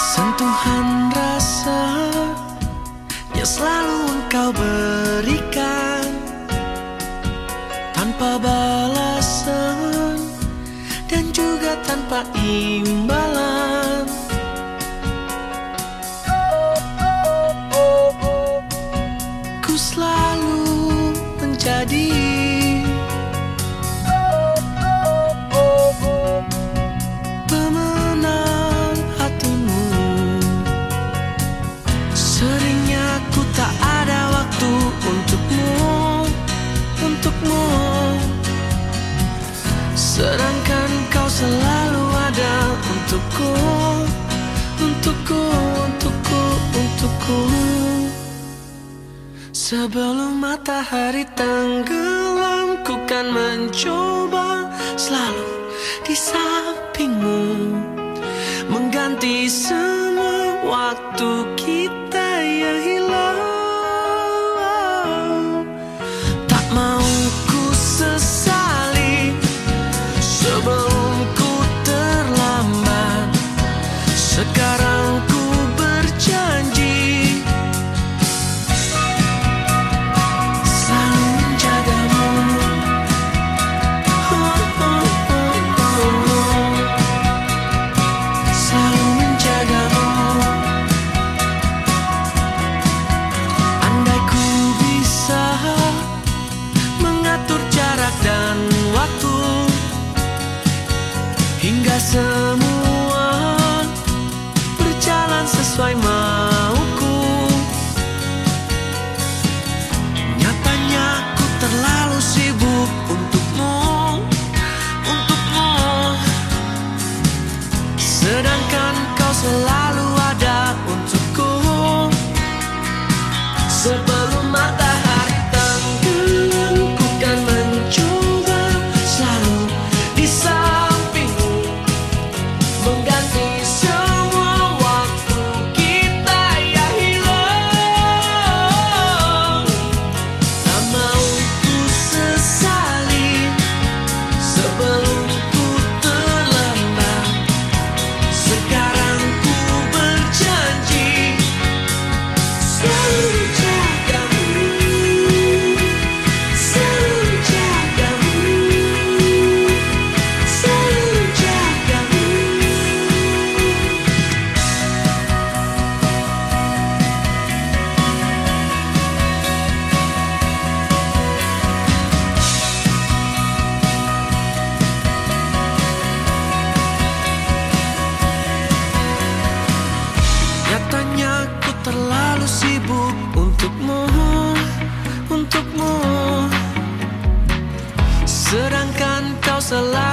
Luahan rasa yang selalu engkau berikan tanpa balasan dan juga tanpa imbalan. Ku selalu menjadi Seringnya ku tak ada waktu untukmu, untukmu. Sedangkan kau selalu ada untukku, untukku, untukku, untukku. Sebelum matahari tenggelam, ku kan mencoba selalu di sampingmu, mengganti semua waktu kita hingga semua berjalan sesuai mauku. Sibuk untukmu, untukmu. Sedangkan kau selalu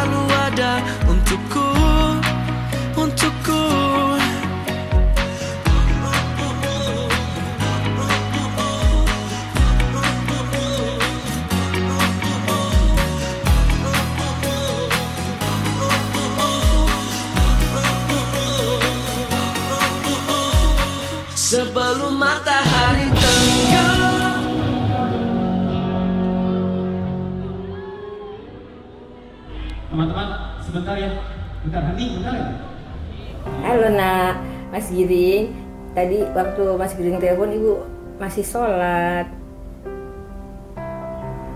matahari tenggelam Teman-teman, sebentar ya. Bentar, Hani, bentar ya. Halo nak, Mas Giring. Tadi waktu Mas Giring telepon ibu masih sholat.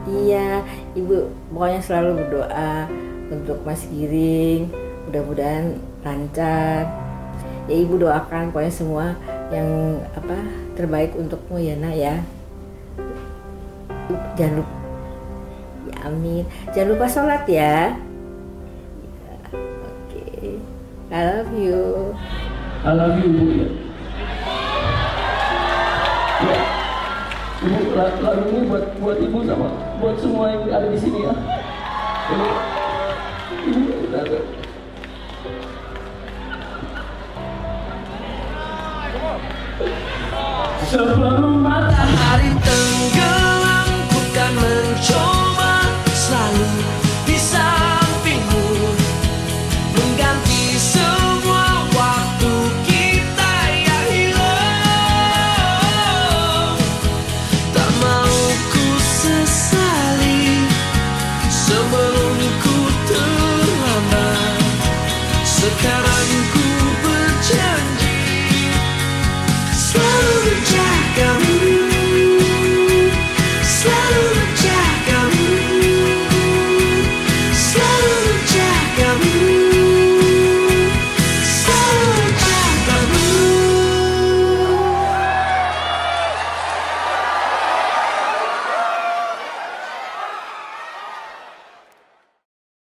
Iya, ibu pokoknya selalu berdoa untuk Mas Giring. Mudah-mudahan lancar. Ya ibu doakan pokoknya semua yang apa terbaik untukmu ya nak ya. Jangan lupa. Ya amin. Jangan lupa sholat ya. Ya, Oke. I love you. I love you, Bu. Ya. Ya. Ibu, la- lagu ini buat buat ibu sama buat semua yang ada di sini ya. Ibu, ibu, Sebelum matahari Hari tenggelam